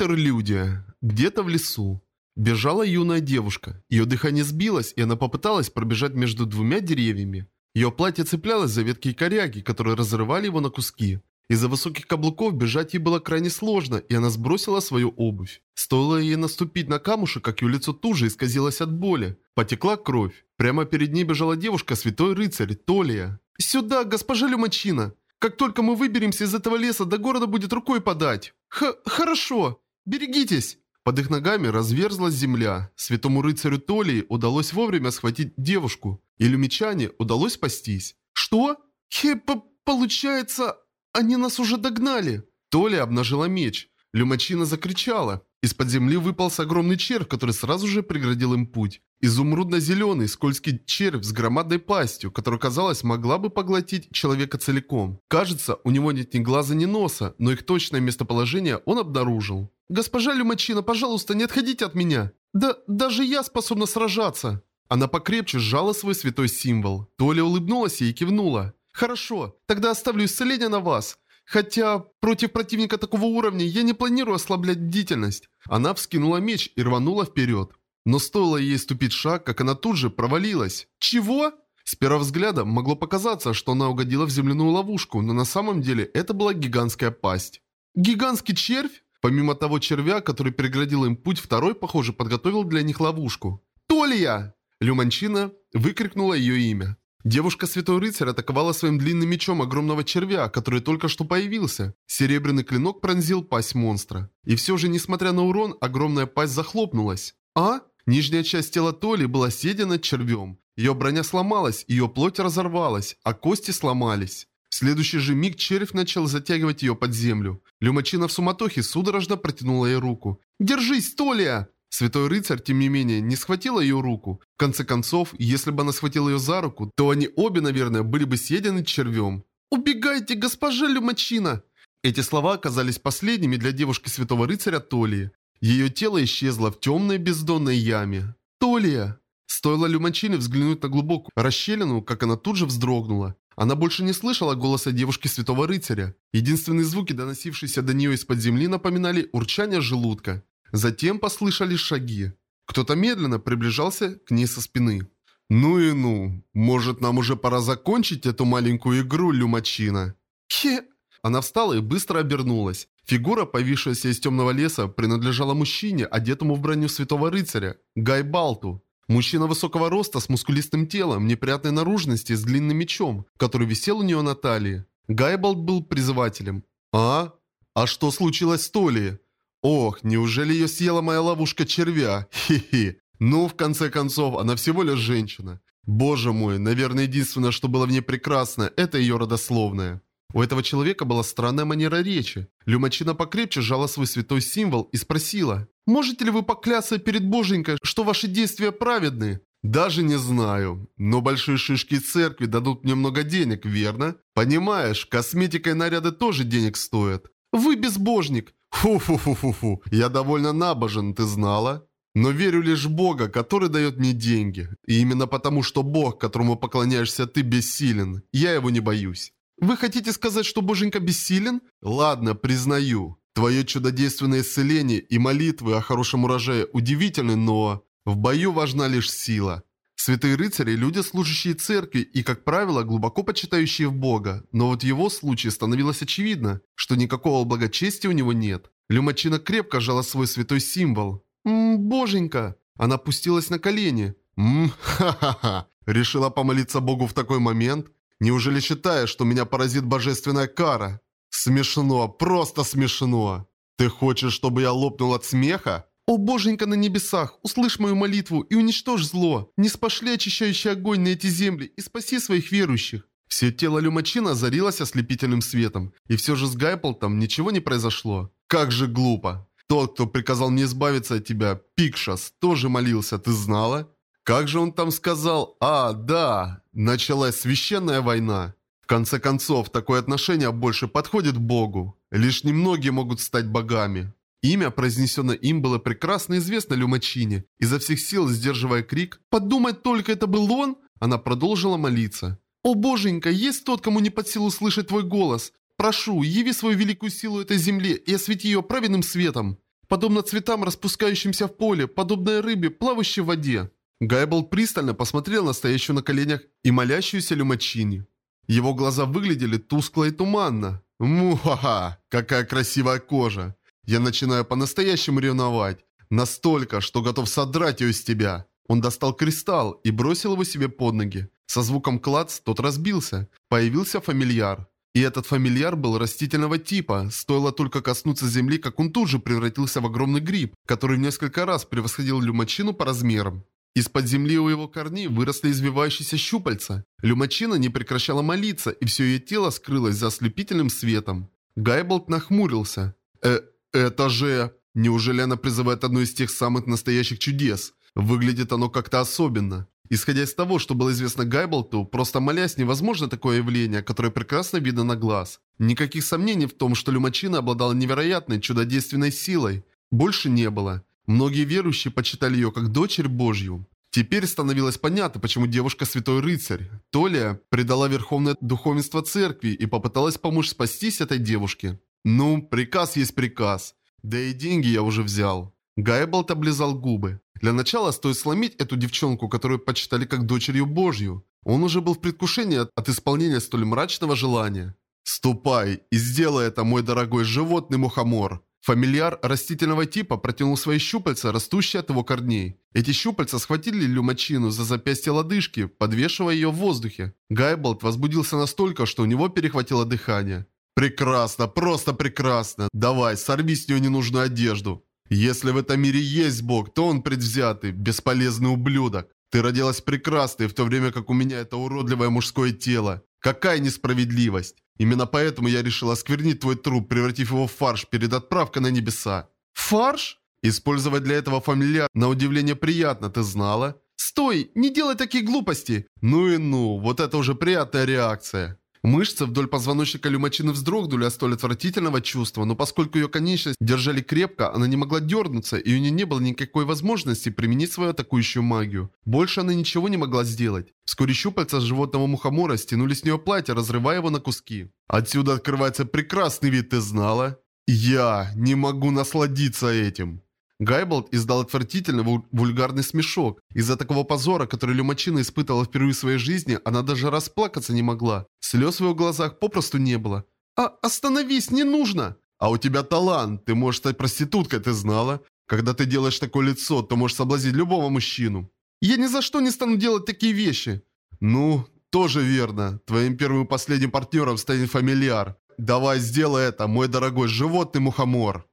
Интерлюдия. Где-то в лесу. Бежала юная девушка. Ее дыхание сбилось, и она попыталась пробежать между двумя деревьями. Ее платье цеплялось за ветки и коряги, которые разрывали его на куски. Из-за высоких каблуков бежать ей было крайне сложно, и она сбросила свою обувь. Стоило ей наступить на камушек, как ее лицо тут же исказилось от боли. Потекла кровь. Прямо перед ней бежала девушка, святой рыцарь, Толия. «Сюда, госпожа Люмачина! Как только мы выберемся из этого леса, до города будет рукой подать!» Х «Хорошо! Берегитесь!» Под их ногами разверзлась земля. Святому рыцарю Толии удалось вовремя схватить девушку. И люмичане удалось спастись. «Что? Хе, по получается, они нас уже догнали!» Толи обнажила меч. Люмачина закричала. Из-под земли выпался огромный червь, который сразу же преградил им путь. Изумрудно-зеленый, скользкий червь с громадной пастью, которая, казалось, могла бы поглотить человека целиком. Кажется, у него нет ни глаза, ни носа, но их точное местоположение он обнаружил. «Госпожа Люмачина, пожалуйста, не отходите от меня! Да даже я способна сражаться!» Она покрепче сжала свой святой символ. Толя улыбнулась и кивнула. «Хорошо, тогда оставлю исцеление на вас. Хотя против противника такого уровня я не планирую ослаблять бдительность». Она вскинула меч и рванула вперед. Но стоило ей ступить шаг, как она тут же провалилась. «Чего?» С первого взгляда могло показаться, что она угодила в земляную ловушку, но на самом деле это была гигантская пасть. «Гигантский червь?» Помимо того червя, который переградил им путь, второй, похоже, подготовил для них ловушку. «Толья!» Люманчина выкрикнула ее имя. Девушка Святой Рыцарь атаковала своим длинным мечом огромного червя, который только что появился. Серебряный клинок пронзил пасть монстра. И все же, несмотря на урон, огромная пасть захлопнулась. А? Нижняя часть тела Толи была съедена червем. Ее броня сломалась, ее плоть разорвалась, а кости сломались. В следующий же миг червь начал затягивать ее под землю. Люмачина в суматохе судорожно протянула ей руку. «Держись, Толия!» Святой рыцарь, тем не менее, не схватила ее руку. В конце концов, если бы она схватила ее за руку, то они обе, наверное, были бы съедены червем. «Убегайте, госпожа Люмачина!» Эти слова оказались последними для девушки святого рыцаря Толии. Ее тело исчезло в темной бездонной яме. «Толия!» Стоило Люмачине взглянуть на глубокую расщелину, как она тут же вздрогнула. Она больше не слышала голоса девушки Святого Рыцаря. Единственные звуки, доносившиеся до нее из-под земли, напоминали урчание желудка. Затем послышались шаги. Кто-то медленно приближался к ней со спины. «Ну и ну, может нам уже пора закончить эту маленькую игру, Люмачина?» «Хе!» Она встала и быстро обернулась. Фигура, повисшаяся из темного леса, принадлежала мужчине, одетому в броню святого рыцаря, Гай Балту. Мужчина высокого роста с мускулистым телом, неприятной наружности, с длинным мечом, который висел у нее на талии. Гайбалт был призывателем. «А? А что случилось с Толли?» «Ох, неужели ее съела моя ловушка червя? Хи-хи. Ну, в конце концов, она всего лишь женщина. Боже мой, наверное, единственное, что было в ней прекрасно, это ее родословная». У этого человека была странная манера речи. Люмачина покрепче сжала свой святой символ и спросила, «Можете ли вы поклясться перед Боженькой, что ваши действия праведны?» «Даже не знаю. Но большие шишки церкви дадут мне много денег, верно? Понимаешь, косметика и наряды тоже денег стоят. Вы безбожник!» «Фу-фу-фу-фу-фу. Я довольно набожен, ты знала?» Но верю лишь в Бога, который дает мне деньги. И именно потому, что Бог, которому поклоняешься ты, бессилен, я его не боюсь. Вы хотите сказать, что Боженька бессилен? Ладно, признаю. Твое чудодейственное исцеление и молитвы о хорошем урожае удивительны, но... В бою важна лишь сила. Святые рыцари – люди, служащие церкви и, как правило, глубоко почитающие в Бога. Но вот в его случае становилось очевидно, что никакого благочестия у него нет. Люмачина крепко жала свой святой символ. «Ммм, боженька!» Она опустилась на колени. «Ммм, ха-ха-ха!» Решила помолиться Богу в такой момент? Неужели считаешь, что меня поразит божественная кара? Смешно, просто смешно. Ты хочешь, чтобы я лопнул от смеха? «О, боженька на небесах, услышь мою молитву и уничтожь зло. Не спошли очищающий огонь на эти земли и спаси своих верующих». Все тело Люмачина озарилось ослепительным светом, и все же с Гайполтом ничего не произошло. Как же глупо. Тот, кто приказал мне избавиться от тебя, Пикшас, тоже молился, ты знала? Как же он там сказал? А, да, началась священная война. В конце концов, такое отношение больше подходит Богу. Лишь немногие могут стать богами. Имя, произнесенное им, было прекрасно известно Люмачине. Изо всех сил, сдерживая крик «Подумать только, это был он!» Она продолжила молиться. «О боженька, есть тот, кому не под силу слышать твой голос. Прошу, яви свою великую силу этой земле и освети ее праведным светом». подобно цветам, распускающимся в поле, подобно рыбе, плавающей в воде. Гайбл пристально посмотрел на стоящую на коленях и молящуюся Люмачини. Его глаза выглядели тускло и туманно. Муха-ха, какая красивая кожа. Я начинаю по-настоящему ревновать. Настолько, что готов содрать ее из тебя. Он достал кристалл и бросил его себе под ноги. Со звуком клац тот разбился. Появился фамильяр. И этот фамильяр был растительного типа. Стоило только коснуться земли, как он тут же превратился в огромный гриб, который в несколько раз превосходил Люмачину по размерам. Из-под земли у его корней выросли извивающиеся щупальца. Люмачина не прекращала молиться, и все ее тело скрылось за ослепительным светом. Гайболт нахмурился. «Э, это же...» Неужели она призывает одно из тех самых настоящих чудес? Выглядит оно как-то особенно. Исходя из того, что было известно Гайболту, просто молясь невозможно такое явление, которое прекрасно видно на глаз. Никаких сомнений в том, что Люмачина обладала невероятной чудодейственной силой. Больше не было. Многие верующие почитали ее как дочерь Божью. Теперь становилось понятно, почему девушка святой рыцарь. Толя предала верховное духовенство церкви и попыталась помочь спастись этой девушке. Ну, приказ есть приказ. Да и деньги я уже взял. Гайболт облизал губы. Для начала стоит сломить эту девчонку, которую почитали как дочерью Божью. Он уже был в предвкушении от, от исполнения столь мрачного желания. «Ступай и сделай это, мой дорогой животный мухомор!» Фамильяр растительного типа протянул свои щупальца, растущие от его корней. Эти щупальца схватили Люмачину за запястье лодыжки, подвешивая ее в воздухе. Гайболт возбудился настолько, что у него перехватило дыхание. «Прекрасно, просто прекрасно! Давай, сорви с нее ненужную одежду!» «Если в этом мире есть Бог, то он предвзятый, бесполезный ублюдок. Ты родилась прекрасной, в то время как у меня это уродливое мужское тело. Какая несправедливость! Именно поэтому я решил осквернить твой труп, превратив его в фарш перед отправкой на небеса. Фарш? Использовать для этого фамильяр на удивление приятно, ты знала? Стой, не делай такие глупости! Ну и ну, вот это уже приятная реакция. Мышцы вдоль позвоночника Люмачины вздрогнули от столь отвратительного чувства, но поскольку ее конечность держали крепко, она не могла дернуться, и у нее не было никакой возможности применить свою атакующую магию. Больше она ничего не могла сделать. Вскоре щупальца животного мухомора стянули с нее платье, разрывая его на куски. Отсюда открывается прекрасный вид, ты знала? Я не могу насладиться этим. Гайболд издал отвратительный вульгарный смешок. Из-за такого позора, который Люмачина испытывала впервые в своей жизни, она даже расплакаться не могла. Слез в его глазах попросту не было. «А, остановись, не нужно!» «А у тебя талант, ты можешь стать проституткой, ты знала? Когда ты делаешь такое лицо, то можешь соблазнить любого мужчину». «Я ни за что не стану делать такие вещи!» «Ну, тоже верно. Твоим первым и последним партнером станет фамильяр. Давай сделай это, мой дорогой животный мухомор».